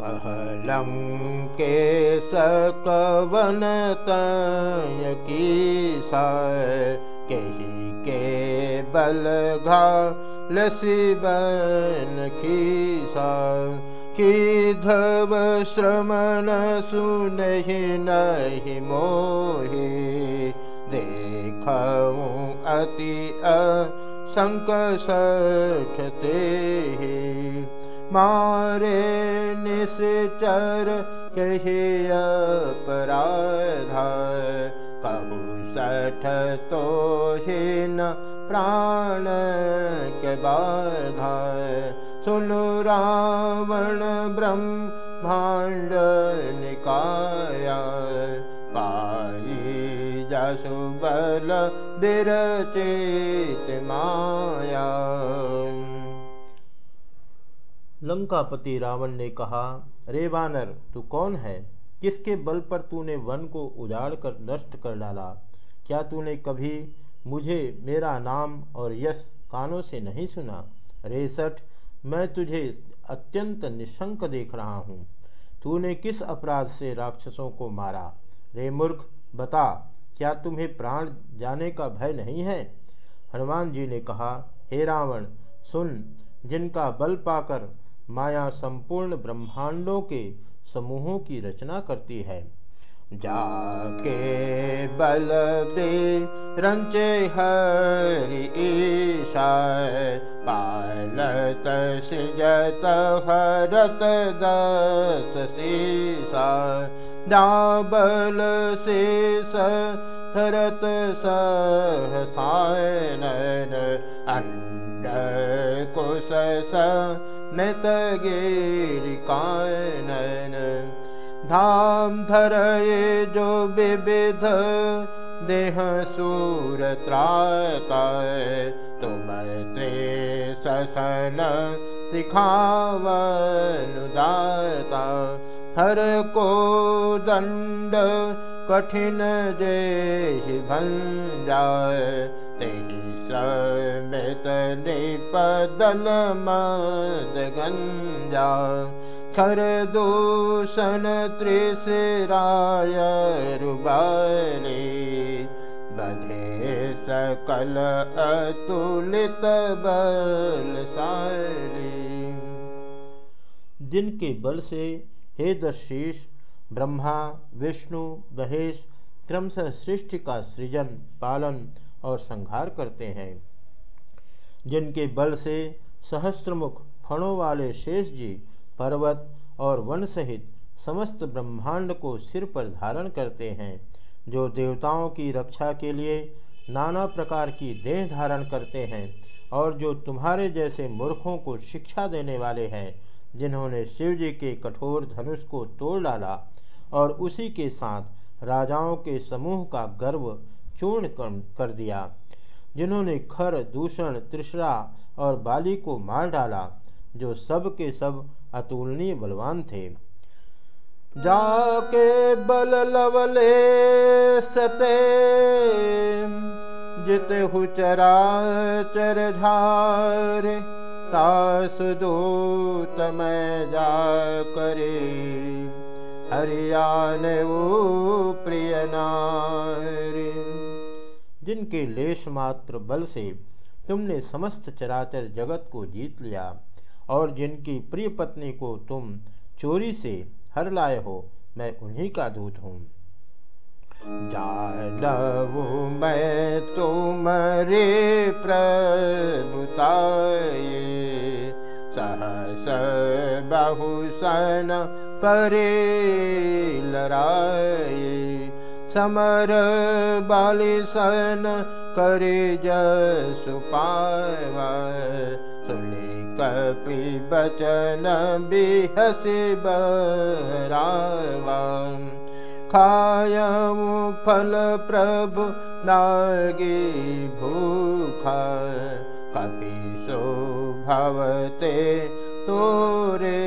कहलं के सकवन तय की कही के बल घा लसिबन खीसा की धव श्रमण सुनहि नहीं मोहि देखूँ अति असंकसठते मारे निश्चर कहे अपराधा कहु सठ तो हीन प्राण के बाधा। सुनु रावण ब्रह्मांड निकाया पाई जसु बल बिरचित माया लंकापति रावण ने कहा, रे वानर तू कौन है? किसके बल पर तूने वन को उजाड़ कर नष्ट कर डाला? क्या तूने कभी मुझे मेरा नाम और यश कानों से नहीं सुना? रे सठ, मैं तुझे अत्यंत निशंक देख रहा हूँ। तूने किस अपराध से राक्षसों को मारा? रे मूर्ख, बता, क्या तुम्हें प्राण जाने का भय नहीं है? हनुमान जी ने कहा, हे रावण, सुन, जिनका बल पाकर माया संपूर्ण ब्रह्मांडों के समूहों की रचना करती है। जाके बल रंचे हरि ईशा पालत सिजत हरत दस सीसा डाबल शेष धरत सहसायन अण्ड धाम धरये जो विविध देह सूर तुम ते ससन दिखाव हर को दण्ड कठिन जेहि भञ्जा मद गंजा खर दूषण त्रिशिराय रुबाली बधे सकल अतुलित बल सारी जिनके बल से हे दशीष ब्रह्मा, विष्णु, महेश, क्रमशः सृष्टि का सृजन, पालन और संहार करते हैं। जिनके बल से सहस्त्रमुख फणों वाले शेष जी पर्वत और वन सहित समस्त ब्रह्मांड को सिर पर धारण करते हैं, जो देवताओं की रक्षा के लिए नाना प्रकार की देह धारण करते हैं और जो तुम्हारे जैसे मूर्खों को शिक्षा देने वाले हैं, जिन्होंने शिव जी के कठोर धनुष को तोड़ डाला और उसी के साथ राजाओं के समूह का गर्व चूर्ण कर दिया, जिन्होंने खर, दूषण त्रिशरा और बाली को मार डाला, जो सब के सब अतुलनीय बलवान थे। जाके बल लवले सते, जित हुचरा चर झार दूत में जा करे। हरियाण वो प्रिय नारी। जिनके लेश मात्र बल से तुमने समस्त चराचर जगत को जीत लिया, और जिनकी प्रिय पत्नी को तुम चोरी से हर लाए हो, मैं उन्हीं का दूत हूँ। जानू मैं तुम्हारे प्रभुताए सहस बहुसन परे लराए समर बालिसन करे जसु पावा सुनी कपि बचन बिहसि बरावा। खायऊ फल प्रभु नागी भूखा। कपि सो भवते तोरे